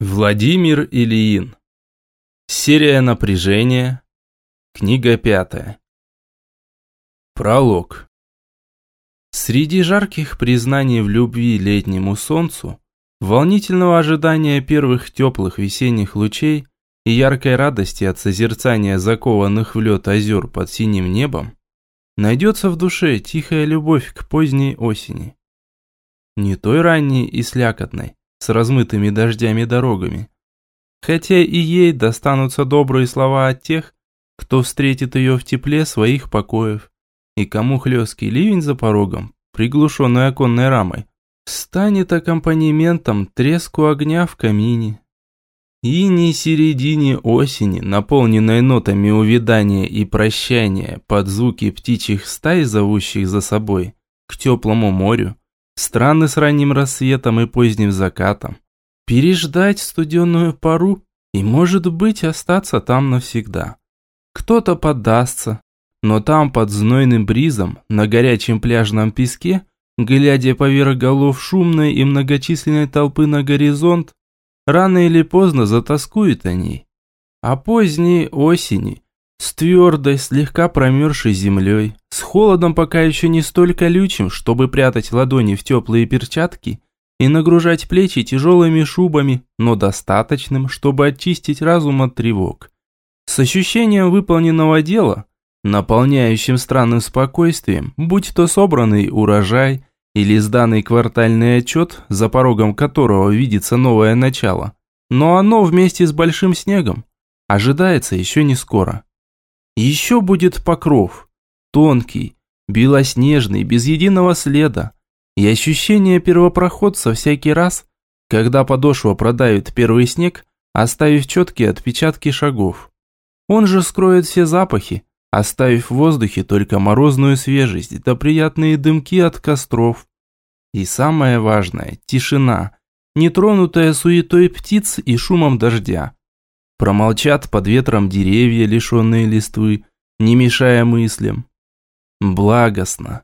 Владимир Ильин. Серия напряжения. Книга пятая. Пролог. Среди жарких признаний в любви летнему солнцу, волнительного ожидания первых теплых весенних лучей и яркой радости от созерцания закованных в лед озер под синим небом, найдется в душе тихая любовь к поздней осени. Не той ранней и слякотной, с размытыми дождями дорогами. Хотя и ей достанутся добрые слова от тех, кто встретит ее в тепле своих покоев, и кому хлесткий ливень за порогом, приглушенный оконной рамой, станет аккомпанементом треску огня в камине. И не середине осени, наполненной нотами увядания и прощания под звуки птичьих стай, зовущих за собой, к теплому морю, Страны с ранним рассветом и поздним закатом. Переждать студенную пару и, может быть, остаться там навсегда. Кто-то поддастся, но там под знойным бризом, на горячем пляжном песке, глядя поверх голов шумной и многочисленной толпы на горизонт, рано или поздно затаскует о ней. А поздней осени с твердой, слегка промерзшей землей, с холодом пока еще не столь колючим, чтобы прятать ладони в теплые перчатки и нагружать плечи тяжелыми шубами, но достаточным, чтобы очистить разум от тревог. С ощущением выполненного дела, наполняющим странным спокойствием, будь то собранный урожай или сданный квартальный отчет, за порогом которого видится новое начало, но оно вместе с большим снегом ожидается еще не скоро. Еще будет покров, тонкий, белоснежный, без единого следа, и ощущение первопроходца всякий раз, когда подошва продавит первый снег, оставив четкие отпечатки шагов. Он же скроет все запахи, оставив в воздухе только морозную свежесть да приятные дымки от костров. И самое важное – тишина, нетронутая суетой птиц и шумом дождя. Промолчат под ветром деревья, лишенные листвы, не мешая мыслям. Благостно.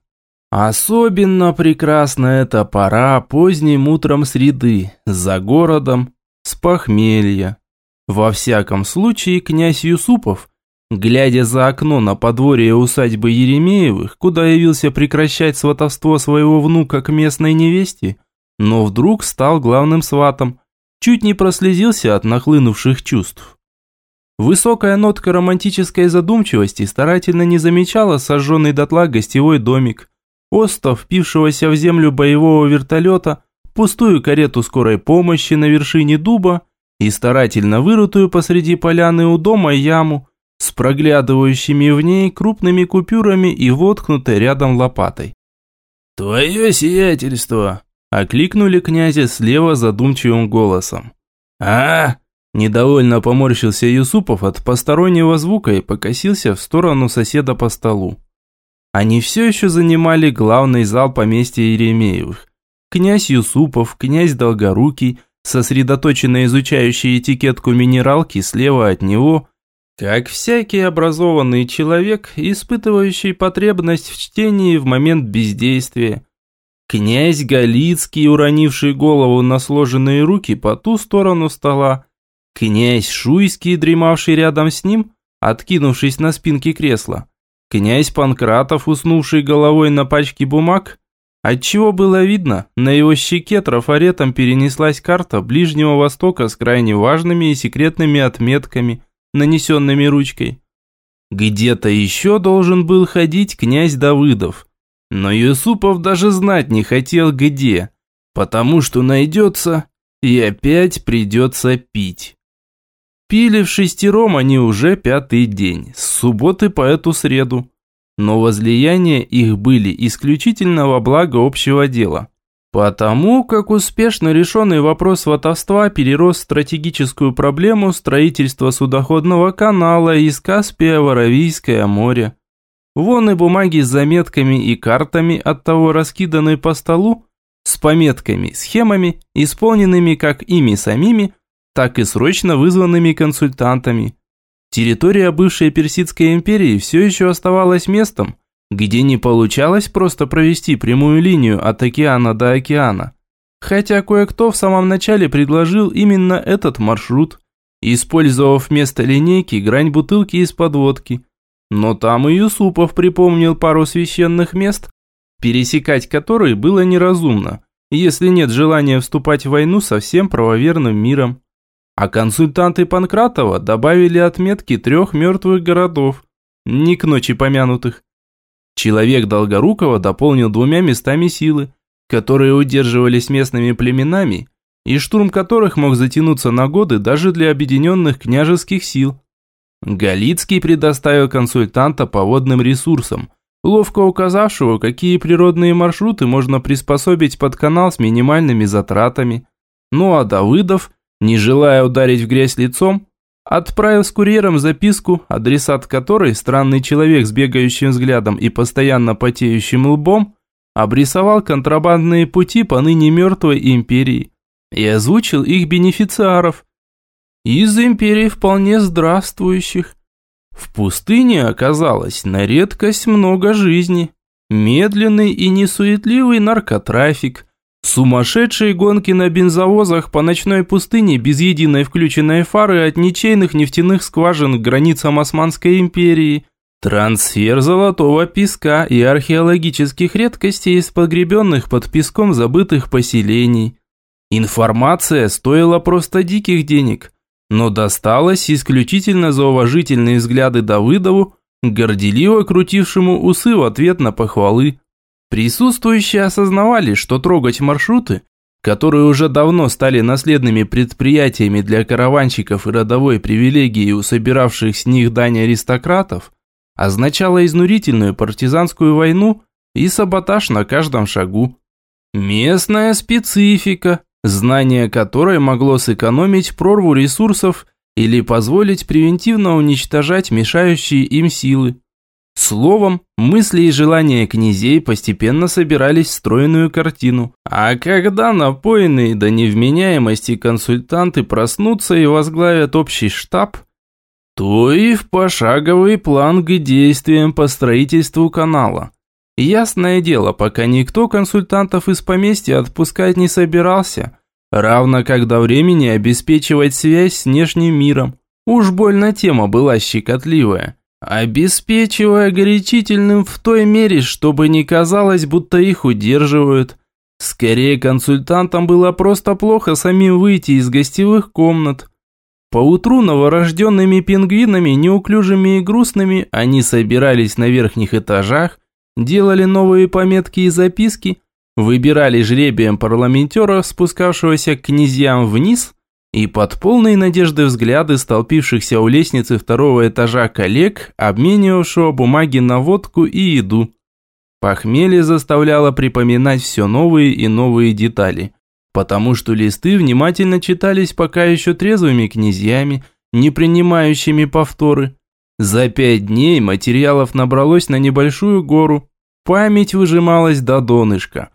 Особенно прекрасна эта пора поздним утром среды, за городом, с похмелья. Во всяком случае, князь Юсупов, глядя за окно на подворье усадьбы Еремеевых, куда явился прекращать сватовство своего внука к местной невесте, но вдруг стал главным сватом, чуть не прослезился от нахлынувших чувств. Высокая нотка романтической задумчивости старательно не замечала сожженный дотла гостевой домик, остов впившегося в землю боевого вертолета, пустую карету скорой помощи на вершине дуба и старательно вырытую посреди поляны у дома яму с проглядывающими в ней крупными купюрами и воткнутой рядом лопатой. «Твое сиятельство!» – окликнули князя слева задумчивым голосом. «А?» Недовольно поморщился Юсупов от постороннего звука и покосился в сторону соседа по столу. Они все еще занимали главный зал поместья Еремеевых. Князь Юсупов, князь Долгорукий, сосредоточенно изучающий этикетку минералки слева от него, как всякий образованный человек, испытывающий потребность в чтении в момент бездействия. Князь Галицкий, уронивший голову на сложенные руки по ту сторону стола, Князь Шуйский, дремавший рядом с ним, откинувшись на спинке кресла. Князь Панкратов, уснувший головой на пачке бумаг. Отчего было видно, на его щеке трафаретом перенеслась карта Ближнего Востока с крайне важными и секретными отметками, нанесенными ручкой. Где-то еще должен был ходить князь Давыдов. Но Юсупов даже знать не хотел где, потому что найдется и опять придется пить. Пили в шестером они уже пятый день, с субботы по эту среду. Но возлияния их были исключительно во благо общего дела. Потому как успешно решенный вопрос сватовства перерос в стратегическую проблему строительства судоходного канала из Каспия в Аравийское море. Вон и бумаги с заметками и картами, от того раскиданные по столу, с пометками, схемами, исполненными как ими самими, так и срочно вызванными консультантами. Территория бывшей Персидской империи все еще оставалась местом, где не получалось просто провести прямую линию от океана до океана. Хотя кое-кто в самом начале предложил именно этот маршрут, использовав вместо линейки грань бутылки из подводки. Но там и Юсупов припомнил пару священных мест, пересекать которые было неразумно, если нет желания вступать в войну со всем правоверным миром. А консультанты Панкратова добавили отметки трех мертвых городов, не к ночи помянутых. Человек Долгорукова дополнил двумя местами силы, которые удерживались местными племенами, и штурм которых мог затянуться на годы даже для объединенных княжеских сил. Галицкий предоставил консультанта по водным ресурсам, ловко указавшего, какие природные маршруты можно приспособить под канал с минимальными затратами. Ну а Давыдов, не желая ударить в грязь лицом, отправил с курьером записку, адресат которой, странный человек с бегающим взглядом и постоянно потеющим лбом, обрисовал контрабандные пути по ныне мертвой империи и озвучил их бенефициаров. Из империи вполне здравствующих. В пустыне оказалось на редкость много жизни. Медленный и несуетливый наркотрафик, сумасшедшие гонки на бензовозах по ночной пустыне без единой включенной фары от ничейных нефтяных скважин к границам Османской империи, трансфер золотого песка и археологических редкостей из погребенных под песком забытых поселений. Информация стоила просто диких денег – но досталось исключительно за уважительные взгляды Давыдову, горделиво крутившему усы в ответ на похвалы. Присутствующие осознавали, что трогать маршруты, которые уже давно стали наследными предприятиями для караванщиков и родовой привилегией у собиравших с них дань аристократов, означало изнурительную партизанскую войну и саботаж на каждом шагу. Местная специфика, знание которой могло сэкономить прорву ресурсов или позволить превентивно уничтожать мешающие им силы. Словом, мысли и желания князей постепенно собирались в стройную картину. А когда напоенные до невменяемости консультанты проснутся и возглавят общий штаб, то и в пошаговый план к действиям по строительству канала – Ясное дело, пока никто консультантов из поместья отпускать не собирался, равно как до времени обеспечивать связь с внешним миром. Уж больно тема была щекотливая. Обеспечивая горячительным в той мере, чтобы не казалось, будто их удерживают. Скорее, консультантам было просто плохо самим выйти из гостевых комнат. Поутру новорожденными пингвинами, неуклюжими и грустными, они собирались на верхних этажах, делали новые пометки и записки, выбирали жребием парламентера, спускавшегося к князьям вниз, и под полной надежды взгляды столпившихся у лестницы второго этажа коллег, обменивавшего бумаги на водку и еду. Похмелье заставляло припоминать все новые и новые детали, потому что листы внимательно читались пока еще трезвыми князьями, не принимающими повторы. За пять дней материалов набралось на небольшую гору, Память выжималась до донышка.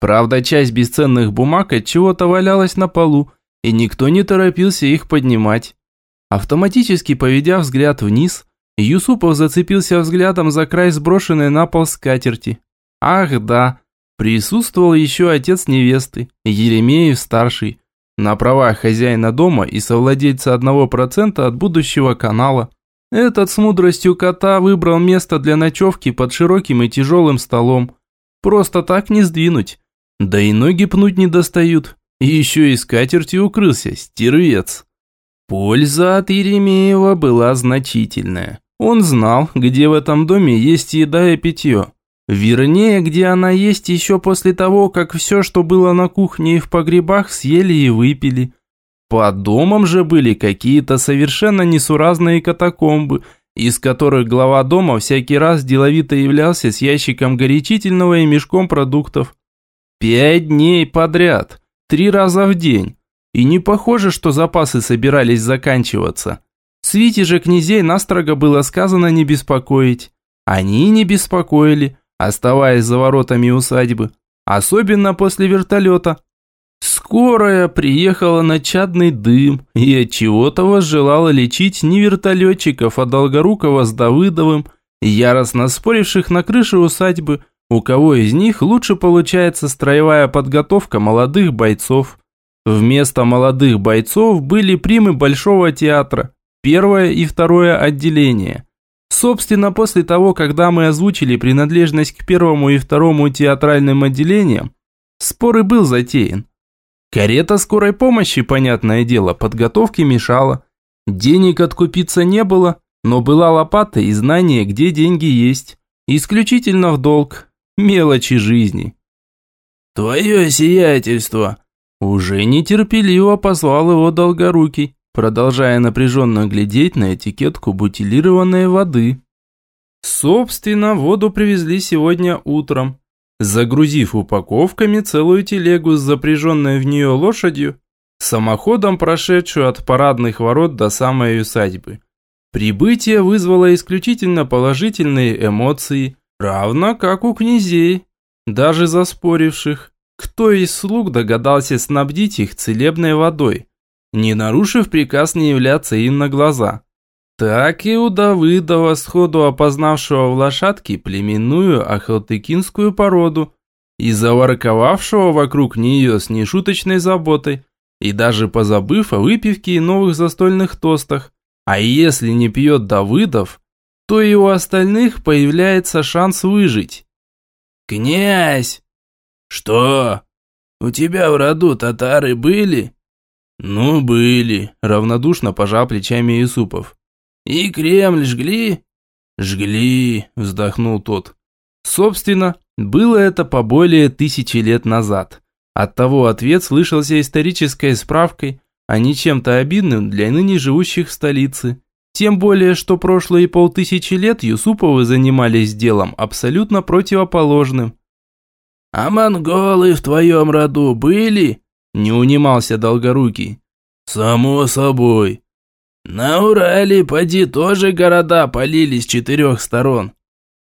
Правда, часть бесценных бумаг от чего-то валялась на полу, и никто не торопился их поднимать. Автоматически поведя взгляд вниз, Юсупов зацепился взглядом за край сброшенной на пол скатерти. Ах да, присутствовал еще отец невесты, Еремеев-старший, на правах хозяина дома и совладельца одного процента от будущего канала. Этот с мудростью кота выбрал место для ночевки под широким и тяжелым столом. Просто так не сдвинуть. Да и ноги пнуть не достают. Еще и скатертью укрылся, стервец. Польза от Еремеева была значительная. Он знал, где в этом доме есть еда и питье. Вернее, где она есть еще после того, как все, что было на кухне и в погребах, съели и выпили. Под домом же были какие-то совершенно несуразные катакомбы, из которых глава дома всякий раз деловито являлся с ящиком горячительного и мешком продуктов. Пять дней подряд, три раза в день. И не похоже, что запасы собирались заканчиваться. Свите же князей настрого было сказано не беспокоить. Они не беспокоили, оставаясь за воротами усадьбы. Особенно после вертолета. Скорая приехала на чадный дым и от чего-то возжелала лечить не вертолетчиков, а Долгорукова с Давыдовым, яростно споривших на крыше усадьбы, у кого из них лучше получается строевая подготовка молодых бойцов. Вместо молодых бойцов были примы Большого театра, первое и второе отделение. Собственно, после того, когда мы озвучили принадлежность к первому и второму театральным отделениям, спор и был затеян. Карета скорой помощи, понятное дело, подготовке мешала. Денег откупиться не было, но была лопата и знание, где деньги есть. Исключительно в долг. Мелочи жизни. «Твое сиятельство!» Уже нетерпеливо позвал его Долгорукий, продолжая напряженно глядеть на этикетку бутилированной воды. Собственно, воду привезли сегодня утром, загрузив упаковками целую телегу с запряженной в нее лошадью, самоходом прошедшую от парадных ворот до самой усадьбы. Прибытие вызвало исключительно положительные эмоции, равно как у князей, даже заспоривших, кто из слуг догадался снабдить их целебной водой, не нарушив приказ не являться им на глаза. Так и у Давыдова, сходу опознавшего в лошадке племенную ахалтыкинскую породу и заворковавшего вокруг нее с нешуточной заботой, и даже позабыв о выпивке и новых застольных тостах, а если не пьет Давыдов, то и у остальных появляется шанс выжить. «Князь!» «Что? У тебя в роду татары были?» «Ну, были», – равнодушно пожал плечами Юсупов. «И Кремль жгли?» «Жгли», – вздохнул тот. Собственно, было это по более тысячи лет назад. Оттого ответ слышался исторической справкой, а не чем-то обидным для ныне живущих в столице. Тем более, что прошлые полтысячи лет Юсуповы занимались делом абсолютно противоположным. «А монголы в твоем роду были?» – не унимался Долгорукий. «Само собой». «На Урале, поди, тоже города полили с четырех сторон».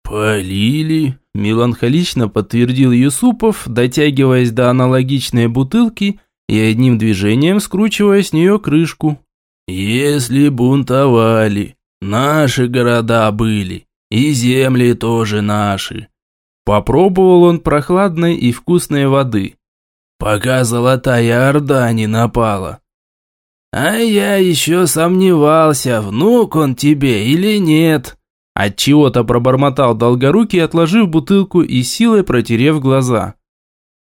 «Полили», – меланхолично подтвердил Юсупов, дотягиваясь до аналогичной бутылки – и одним движением скручивая с нее крышку. «Если бунтовали, наши города были, и земли тоже наши». Попробовал он прохладной и вкусной воды. Пока Золотая Орда не напала. А я еще сомневался, внук он тебе или нет. Отчего-то пробормотал Долгорукий, отложив бутылку и силой протерев глаза.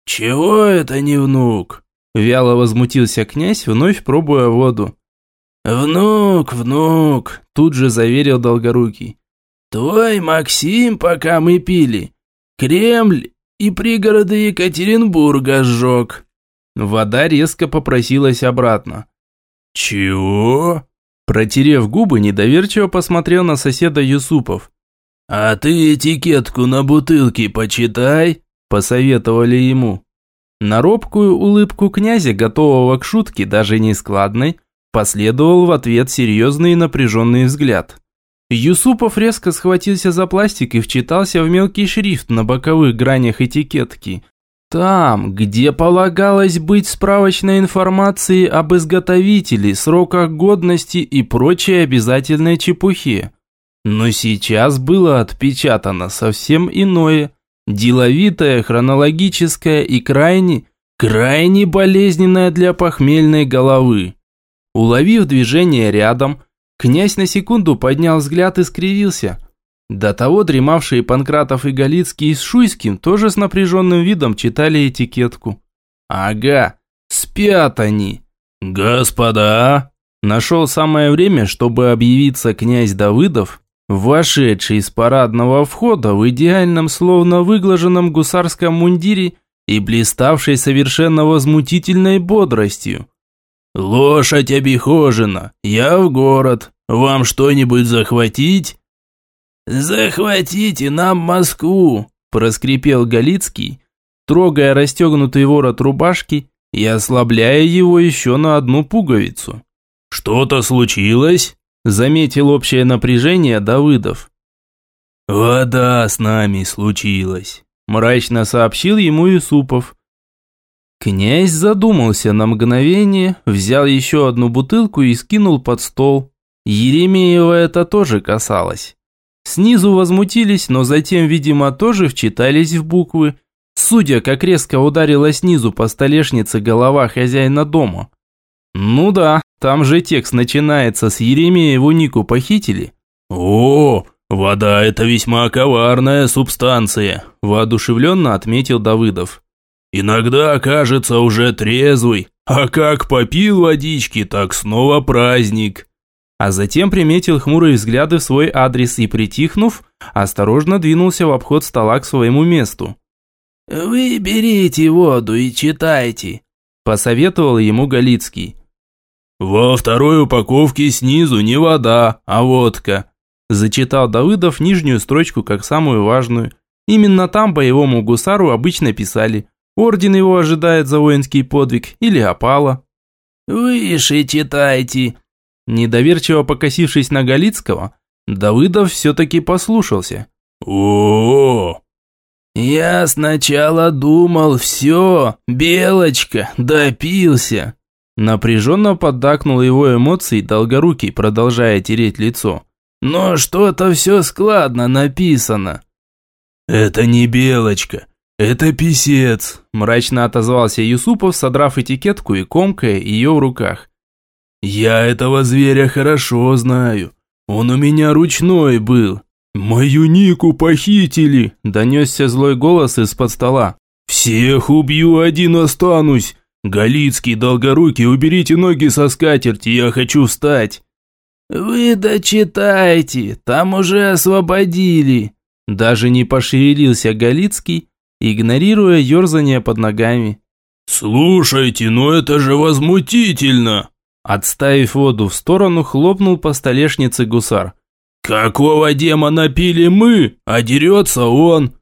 «Чего это не внук?» Вяло возмутился князь, вновь пробуя воду. «Внук, внук!» – тут же заверил Долгорукий. «Твой Максим, пока мы пили, Кремль и пригороды Екатеринбурга сжег». Вода резко попросилась обратно. «Чего?» Протерев губы, недоверчиво посмотрел на соседа Юсупов. «А ты этикетку на бутылке почитай», – посоветовали ему. На робкую улыбку князя, готового к шутке, даже не складной, последовал в ответ серьезный и напряженный взгляд. Юсупов резко схватился за пластик и вчитался в мелкий шрифт на боковых гранях этикетки. Там, где полагалось быть справочной информацией об изготовителе, сроках годности и прочей обязательной чепухе. Но сейчас было отпечатано совсем иное – Деловитая, хронологическая и крайне, крайне болезненная для похмельной головы. Уловив движение рядом, князь на секунду поднял взгляд и скривился. До того дремавшие Панкратов и Галицкий с Шуйским тоже с напряженным видом читали этикетку. Ага, спят они. Господа! Нашел самое время, чтобы объявиться князь Давыдов вошедший из парадного входа в идеальном, словно выглаженном гусарском мундире и блиставший совершенно возмутительной бодростью. «Лошадь обихожена, я в город, вам что-нибудь захватить?» «Захватите нам Москву!» – проскрипел Галицкий, трогая расстегнутый ворот рубашки и ослабляя его еще на одну пуговицу. «Что-то случилось?» Заметил общее напряжение Давыдов. «Вода с нами случилась», – мрачно сообщил ему Юсупов. Князь задумался на мгновение, взял еще одну бутылку и скинул под стол. Еремеева это тоже касалось. Снизу возмутились, но затем, видимо, тоже вчитались в буквы, судя, как резко ударила снизу по столешнице голова хозяина дома. Ну да, там же текст начинается с Еремееву Нику похитили. О, вода это весьма коварная субстанция, воодушевленно отметил Давыдов. Иногда кажется уже трезвый, а как попил водички, так снова праздник. А затем приметил хмурые взгляды в свой адрес и, притихнув, осторожно двинулся в обход стола к своему месту. «Вы берите воду и читайте», – посоветовал ему Галицкий. «Во второй упаковке снизу не вода, а водка», – зачитал Давыдов нижнюю строчку как самую важную. Именно там боевому гусару обычно писали Орден его ожидает за воинский подвиг или опала. «Выше читайте!» Недоверчиво покосившись на Галицкого, Давыдов все-таки послушался. о, -о, -о «Я сначала думал, все, Белочка, допился!» Напряженно поддакнул его эмоций Долгорукий, продолжая тереть лицо. «Но что-то все складно написано». «Это не Белочка, «Это писец», – мрачно отозвался Юсупов, содрав этикетку и комкая ее в руках. «Я этого зверя хорошо знаю. Он у меня ручной был. Мою Нику похитили», – донесся злой голос из-под стола. «Всех убью, один останусь. Галицкий, Долгорукий, уберите ноги со скатерти, я хочу встать». «Вы дочитайте, там уже освободили». Даже не пошевелился Галицкий, игнорируя ерзание под ногами. «Слушайте, ну это же возмутительно!» Отставив воду в сторону, хлопнул по столешнице гусар. «Какого демона пили мы, а дерется он?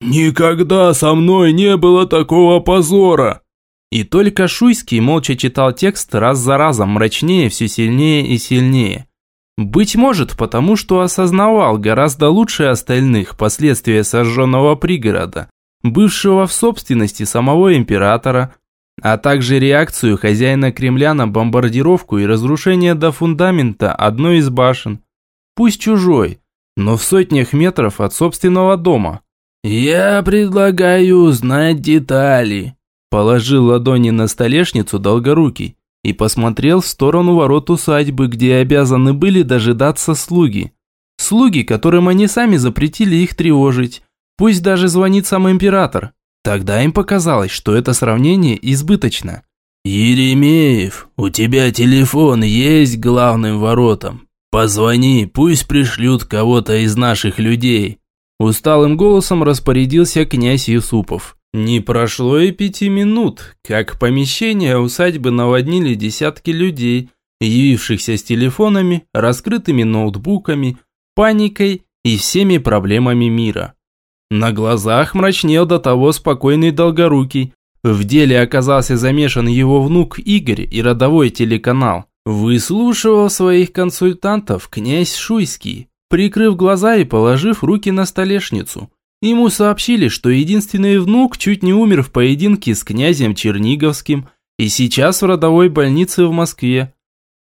Никогда со мной не было такого позора!» И только Шуйский молча читал текст раз за разом, мрачнее, все сильнее и сильнее. Быть может, потому что осознавал гораздо лучше остальных последствия сожженного пригорода, бывшего в собственности самого императора, а также реакцию хозяина Кремля на бомбардировку и разрушение до фундамента одной из башен. Пусть чужой, но в сотнях метров от собственного дома. «Я предлагаю узнать детали», – положил ладони на столешницу Долгорукий и посмотрел в сторону ворот усадьбы, где обязаны были дожидаться слуги. Слуги, которым они сами запретили их тревожить, Пусть даже звонит сам император. Тогда им показалось, что это сравнение избыточно. «Еремеев, у тебя телефон есть главным воротом. Позвони, пусть пришлют кого-то из наших людей». Усталым голосом распорядился князь Юсупов. Не прошло и пяти минут, как помещение усадьбы наводнили десятки людей, явившихся с телефонами, раскрытыми ноутбуками, паникой и всеми проблемами мира. На глазах мрачнел до того спокойный Долгорукий. В деле оказался замешан его внук Игорь и родовой телеканал. Выслушивал своих консультантов князь Шуйский, прикрыв глаза и положив руки на столешницу. Ему сообщили, что единственный внук чуть не умер в поединке с князем Черниговским и сейчас в родовой больнице в Москве.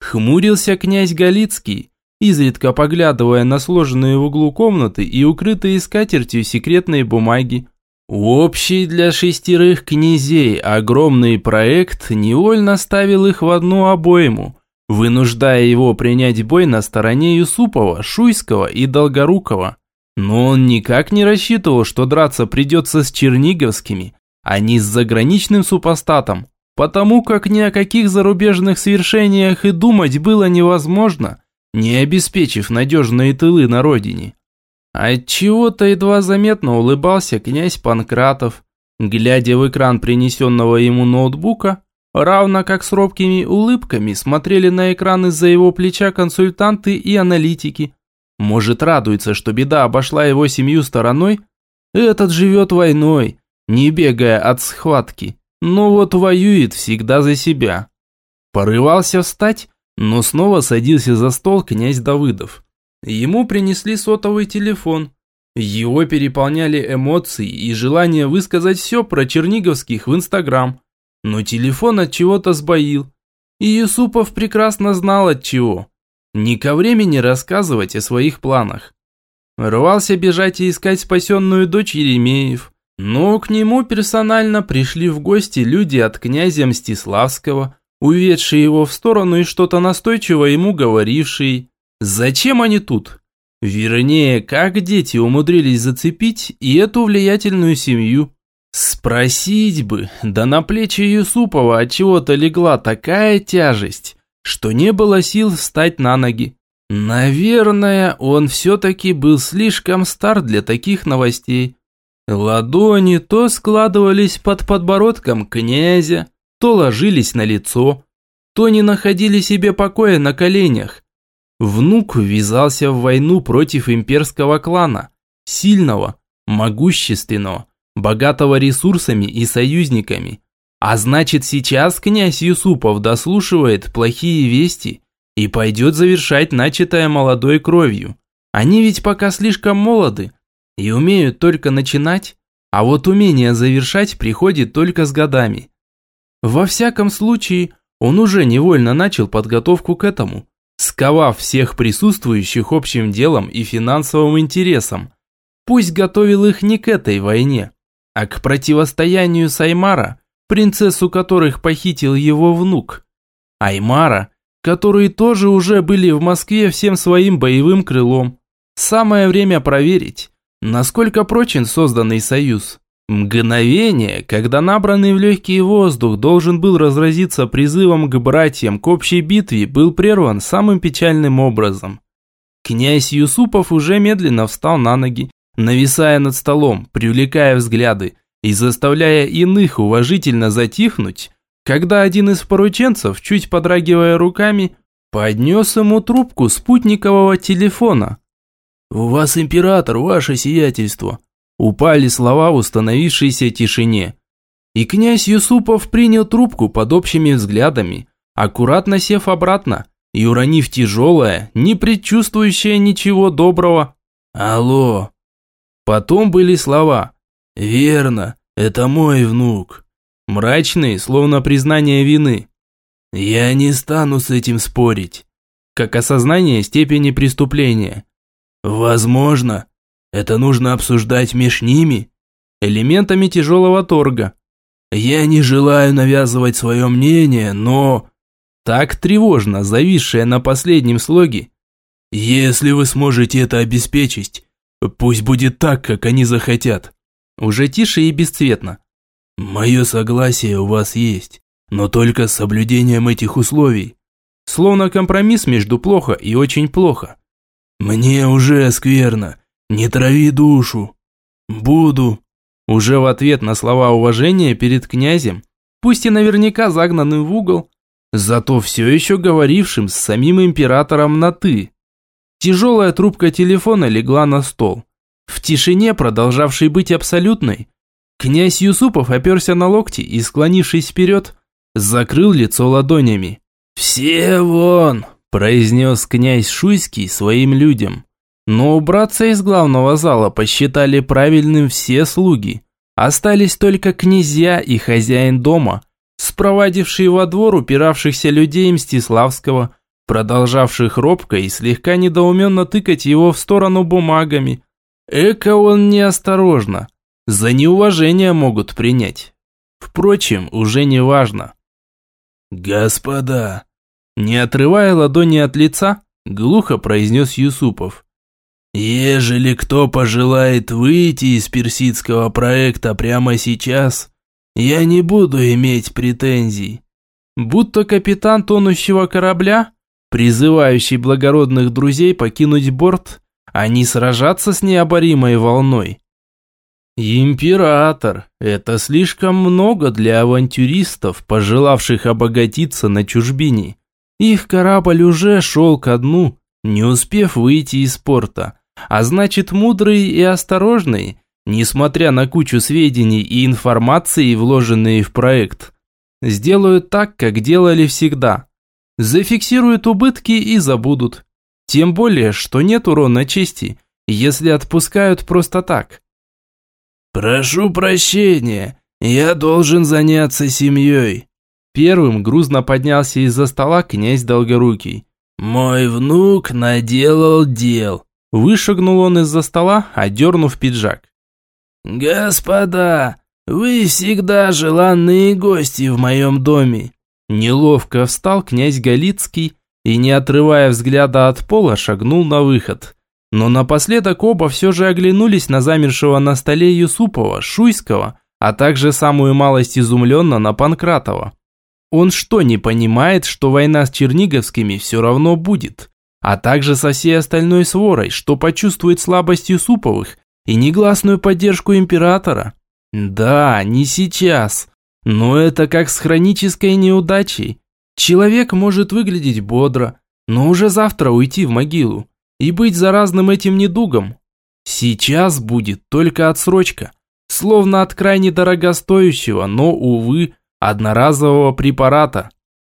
Хмурился князь Галицкий, изредка поглядывая на сложенные в углу комнаты и укрытые скатертью секретные бумаги. Общий для шестерых князей огромный проект невольно ставил их в одну обойму, вынуждая его принять бой на стороне Юсупова, Шуйского и Долгорукова. Но он никак не рассчитывал, что драться придется с черниговскими, а не с заграничным супостатом, потому как ни о каких зарубежных свершениях и думать было невозможно – не обеспечив надежные тылы на родине. Отчего-то едва заметно улыбался князь Панкратов, глядя в экран принесенного ему ноутбука, равно как с робкими улыбками смотрели на экран из-за его плеча консультанты и аналитики. Может, радуется, что беда обошла его семью стороной? Этот живет войной, не бегая от схватки, но вот воюет всегда за себя. Порывался встать, но снова садился за стол князь Давыдов. Ему принесли сотовый телефон. Его переполняли эмоции и желание высказать все про черниговских в Инстаграм. Но телефон от чего-то сбоил. И Юсупов прекрасно знал от чего. Не ко времени рассказывать о своих планах. Рвался бежать и искать спасенную дочь Еремеев. Но к нему персонально пришли в гости люди от князя Мстиславского, уведшие его в сторону и что-то настойчиво ему говорившие. Зачем они тут? Вернее, как дети умудрились зацепить и эту влиятельную семью. Спросить бы, да на плечи Юсупова от чего-то легла такая тяжесть, что не было сил встать на ноги. Наверное, он все-таки был слишком стар для таких новостей. Ладони то складывались под подбородком князя, то ложились на лицо, то не находили себе покоя на коленях. Внук ввязался в войну против имперского клана, сильного, могущественного, богатого ресурсами и союзниками. А значит, сейчас князь Юсупов дослушивает плохие вести и пойдет завершать начатое молодой кровью. Они ведь пока слишком молоды и умеют только начинать, а вот умение завершать приходит только с годами. Во всяком случае, он уже невольно начал подготовку к этому, сковав всех присутствующих общим делом и финансовым интересом. Пусть готовил их не к этой войне, а к противостоянию с Аймара, принцессу которых похитил его внук. Аймара, которые тоже уже были в Москве всем своим боевым крылом. Самое время проверить, насколько прочен созданный союз. Мгновение, когда набранный в легкий воздух должен был разразиться призывом к братьям к общей битве, был прерван самым печальным образом. Князь Юсупов уже медленно встал на ноги, нависая над столом, привлекая взгляды и заставляя иных уважительно затихнуть, когда один из порученцев, чуть подрагивая руками, поднес ему трубку спутникового телефона. «У вас император, ваше сиятельство!» Упали слова в установившейся тишине. И князь Юсупов принял трубку под общими взглядами, аккуратно сев обратно и уронив тяжелое, не предчувствующее ничего доброго «Алло!». Потом были слова «Верно, это мой внук». Мрачный, словно признание вины. Я не стану с этим спорить. Как осознание степени преступления. Возможно, это нужно обсуждать меж ними, элементами тяжелого торга. Я не желаю навязывать свое мнение, но... Так тревожно, зависшее на последнем слоге. Если вы сможете это обеспечить, пусть будет так, как они захотят. Уже тише и бесцветно. «Мое согласие у вас есть, но только с соблюдением этих условий. Словно компромисс между плохо и очень плохо. Мне уже скверно, не трави душу. Буду». Уже в ответ на слова уважения перед князем, пусть и наверняка загнанным в угол, зато все еще говорившим с самим императором на «ты». Тяжелая трубка телефона легла на стол. В тишине, продолжавшей быть абсолютной, Князь Юсупов оперся на локти и, склонившись вперед, закрыл лицо ладонями. «Все вон!» – произнес князь Шуйский своим людям. Но убраться из главного зала посчитали правильным все слуги. Остались только князья и хозяин дома, спровадившие во двор упиравшихся людей Мстиславского, продолжавших робко и слегка недоуменно тыкать его в сторону бумагами. Эко он неосторожно. За неуважение могут принять. Впрочем, уже не важно. «Господа!» Не отрывая ладони от лица, глухо произнес Юсупов. «Ежели кто пожелает выйти из персидского проекта прямо сейчас, я не буду иметь претензий». Будто капитан тонущего корабля, призывающий благородных друзей покинуть борт, а не сражаться с необоримой волной. Император – это слишком много для авантюристов, пожелавших обогатиться на чужбине. Их корабль уже шел ко дну, не успев выйти из порта. А значит, мудрые и осторожные, несмотря на кучу сведений и информации, вложенные в проект, сделают так, как делали всегда. Зафиксируют убытки и забудут. Тем более, что нет урона чести, если отпускают просто так. «Прошу прощения, я должен заняться семьей». Первым грузно поднялся из-за стола князь Долгорукий. «Мой внук наделал дел. Вышагнул он из-за стола, одернув пиджак. «Господа, вы всегда желанные гости в моем доме». Неловко встал князь Галицкий и, не отрывая взгляда от пола, шагнул на выход. Но напоследок оба все же оглянулись на замершего на столе Юсупова, Шуйского, а также самую малость изумленно на Панкратова. Он что, не понимает, что война с Черниговскими все равно будет? А также со всей остальной сворой, что почувствует слабость Юсуповых и негласную поддержку императора? Да, не сейчас. Но это как с хронической неудачей. Человек может выглядеть бодро, но уже завтра уйти в могилу и быть заразным этим недугом. Сейчас будет только отсрочка, словно от крайне дорогостоящего, но, увы, одноразового препарата.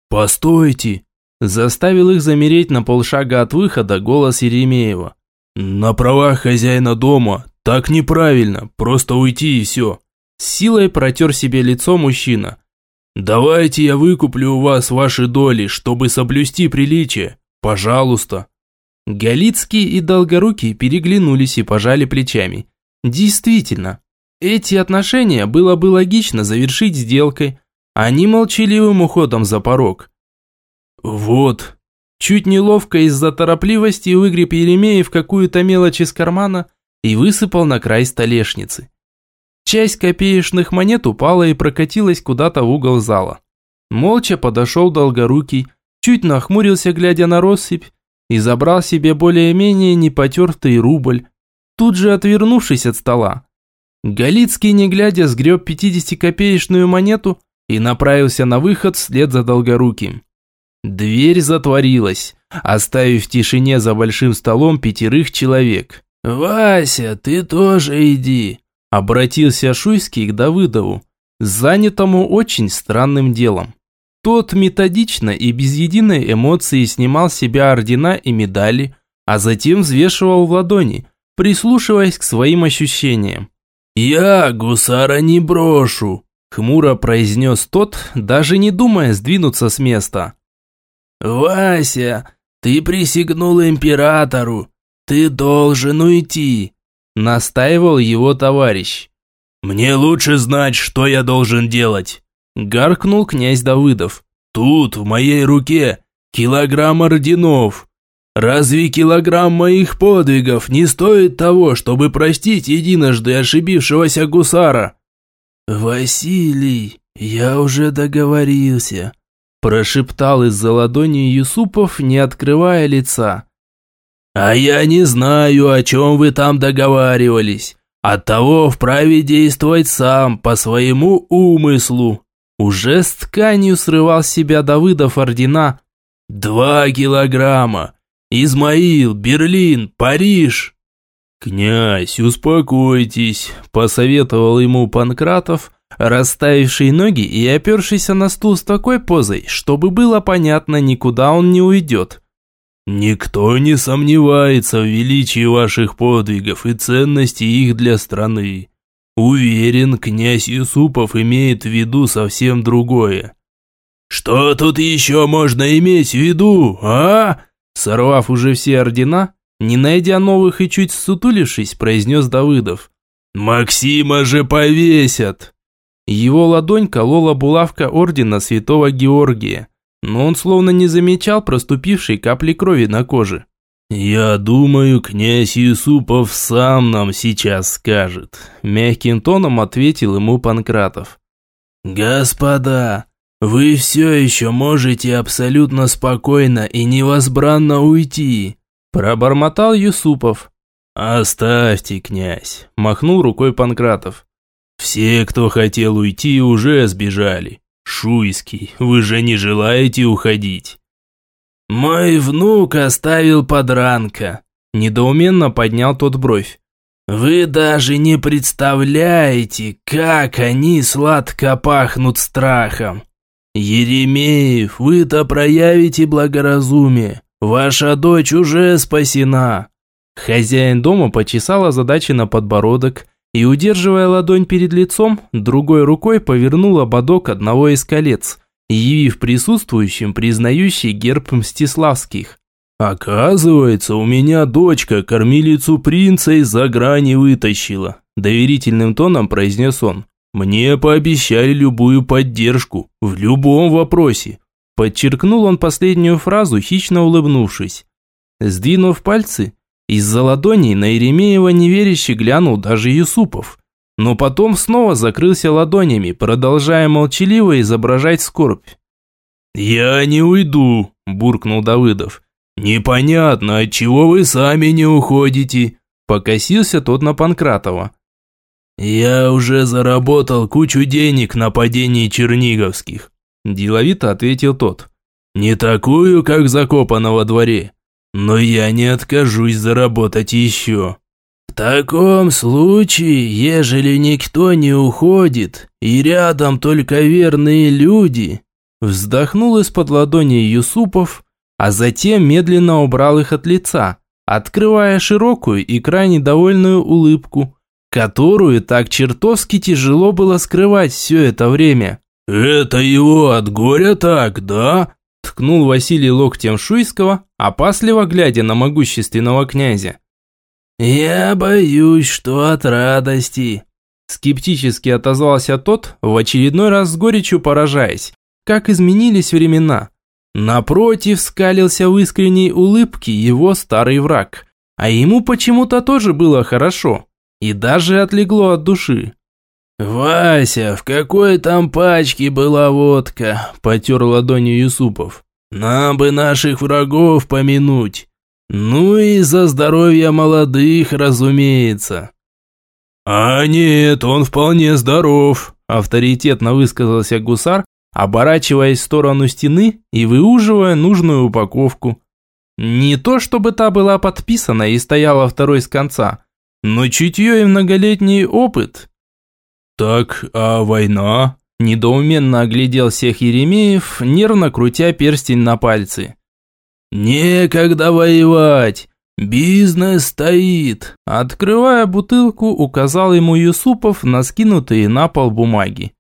«Постойте!» – заставил их замереть на полшага от выхода голос Еремеева. «На правах хозяина дома, так неправильно, просто уйти и все». С силой протер себе лицо мужчина. «Давайте я выкуплю у вас ваши доли, чтобы соблюсти приличие. Пожалуйста». Галицкий и Долгорукий переглянулись и пожали плечами. Действительно, эти отношения было бы логично завершить сделкой, они молчаливым уходом за порог. «Вот». Чуть неловко из-за торопливости выгреб Еремеев какую-то мелочь из кармана и высыпал на край столешницы. Часть копеечных монет упала и прокатилась куда-то в угол зала. Молча подошел Долгорукий, чуть нахмурился, глядя на россыпь, и забрал себе более-менее непотертый рубль, тут же отвернувшись от стола. Галицкий, не глядя, сгреб 50-копеечную монету и направился на выход вслед за Долгоруким. Дверь затворилась, оставив в тишине за большим столом пятерых человек. «Вася, ты тоже иди», – обратился Шуйский к Давыдову, занятому очень странным делом. Тот методично и без единой эмоции снимал с себя ордена и медали, а затем взвешивал в ладони, прислушиваясь к своим ощущениям. «Я гусара не брошу», – хмуро произнес тот, даже не думая сдвинуться с места. «Вася, ты присягнул императору, ты должен уйти», – настаивал его товарищ. «Мне лучше знать, что я должен делать», – гаркнул князь Давыдов. «Тут, в моей руке, килограмм орденов. Разве килограмм моих подвигов не стоит того, чтобы простить единожды ошибившегося гусара?» «Василий, я уже договорился», Прошептал из-за ладони Юсупов, не открывая лица. «А я не знаю, о чем вы там договаривались. Оттого вправе действовать сам, по своему умыслу». Уже с тканью срывал себя Давыдов ордена. «Два килограмма. Измаил, Берлин, Париж». «Князь, успокойтесь», – посоветовал ему Панкратов, расставивший ноги и опершийся на стул с такой позой, чтобы было понятно, никуда он не уйдет. «Никто не сомневается в величии ваших подвигов и ценности их для страны. Уверен, князь Юсупов имеет в виду совсем другое». «Что тут еще можно иметь в виду, а?» Сорвав уже все ордена, не найдя новых и чуть сутулившись, произнес Давыдов. «Максима же повесят!» Его ладонь колола булавка ордена святого Георгия, но он словно не замечал проступившей капли крови на коже. «Я думаю, князь Юсупов сам нам сейчас скажет», – мягким тоном ответил ему Панкратов. «Господа, вы все еще можете абсолютно спокойно и невозбранно уйти», – пробормотал Юсупов. «Оставьте, князь», – махнул рукой Панкратов. Все, кто хотел уйти, уже сбежали. Шуйский, вы же не желаете уходить? Мой внук оставил подранка. Недоуменно поднял тот бровь. Вы даже не представляете, как они сладко пахнут страхом. Еремеев, вы-то проявите благоразумие. Ваша дочь уже спасена. Хозяин дома почесал на подбородок и, удерживая ладонь перед лицом, другой рукой повернул ободок одного из колец, явив присутствующим признающий герб Мстиславских. Оказывается, у меня дочка кормилицу принца из-за грани вытащила, доверительным тоном произнес он. Мне пообещали любую поддержку, в любом вопросе. Подчеркнул он последнюю фразу, хищно улыбнувшись. Сдвинув пальцы, из-за ладоней на Еремеева неверяще глянул даже Юсупов. Но потом снова закрылся ладонями, продолжая молчаливо изображать скорбь. «Я не уйду», – буркнул Давыдов. «Непонятно, отчего вы сами не уходите?» Покосился тот на Панкратова. «Я уже заработал кучу денег на падении черниговских», – деловито ответил тот. «Не такую, как закопана во дворе, но я не откажусь заработать еще». «В таком случае, ежели никто не уходит, и рядом только верные люди», вздохнул из-под ладони Юсупов, а затем медленно убрал их от лица, открывая широкую и крайне довольную улыбку – которую так чертовски тяжело было скрывать все это время. «Это его от горя так, да?» Ткнул Василий локтем Шуйского, опасливо глядя на могущественного князя. «Я боюсь, что от радости», скептически отозвался тот, в очередной раз с горечью поражаясь, как изменились времена. Напротив скалился в искренней улыбке его старый враг, а ему почему-то тоже было хорошо. И даже отлегло от души. «Вася, в какой там пачке была водка?» – потер ладонью Юсупов. «Нам бы наших врагов помянуть. Ну и за здоровье молодых, разумеется». «А нет, он вполне здоров», – авторитетно высказался гусар, оборачиваясь в сторону стены и выуживая нужную упаковку. Не то чтобы та была подписана и стояла второй с конца – но чутье и многолетний опыт. Так, а война? Недоуменно оглядел всех Еремеев, нервно крутя перстень на пальцы. «Некогда воевать! Бизнес стоит!» Открывая бутылку, указал ему Юсупов на скинутые на пол бумаги.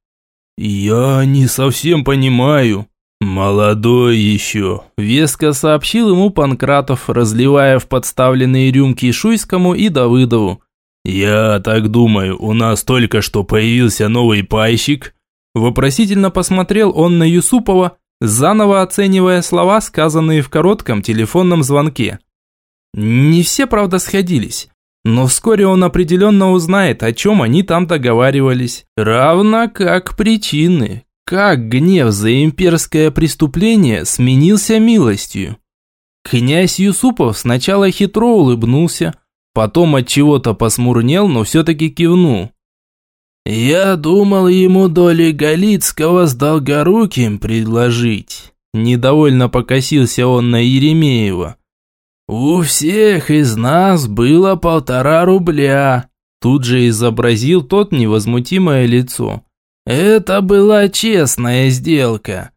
«Я не совсем понимаю», «Молодой еще», – веско сообщил ему Панкратов, разливая в подставленные рюмки Шуйскому и Давыдову. «Я так думаю, у нас только что появился новый пайщик». Вопросительно посмотрел он на Юсупова, заново оценивая слова, сказанные в коротком телефонном звонке. Не все, правда, сходились, но вскоре он определенно узнает, о чем они там договаривались, равно как причины, как гнев за имперское преступление сменился милостью. Князь Юсупов сначала хитро улыбнулся, потом от чего-то посмурнел, но все-таки кивнул. «Я думал ему доли Галицкого с Долгоруким предложить». Недовольно покосился он на Еремеева. «У всех из нас было полтора рубля». Тут же изобразил тот невозмутимое лицо. Это была честная сделка.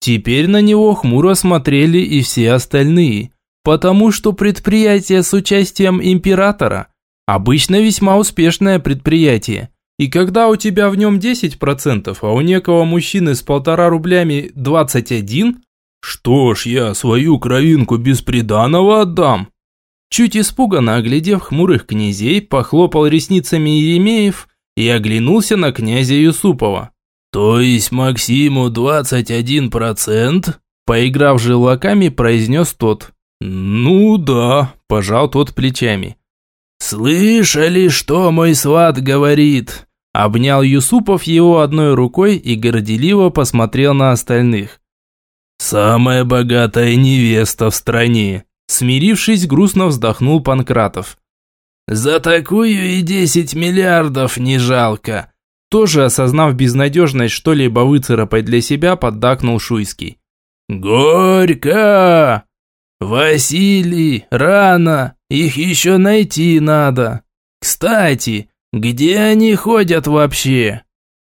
Теперь на него хмуро смотрели и все остальные, потому что предприятие с участием императора обычно весьма успешное предприятие. И когда у тебя в нем 10%, а у некого мужчины с полтора рублями 21, что ж, я свою кровинку без приданого отдам. Чуть испуганно оглядев хмурых князей, похлопал ресницами Еремеев и оглянулся на князя Юсупова. «То есть Максиму 21%?» Поиграв желваками, произнес тот. «Ну да», – пожал тот плечами. «Слышали, что мой сват говорит?» Обнял Юсупов его одной рукой и горделиво посмотрел на остальных. «Самая богатая невеста в стране», смирившись, грустно вздохнул Панкратов. За такую и десять миллиардов не жалко. Тоже осознав безнадежность что-либо выцарапать для себя, поддакнул Шуйский. Горько! Василий, рано, их еще найти надо. Кстати, где они ходят вообще?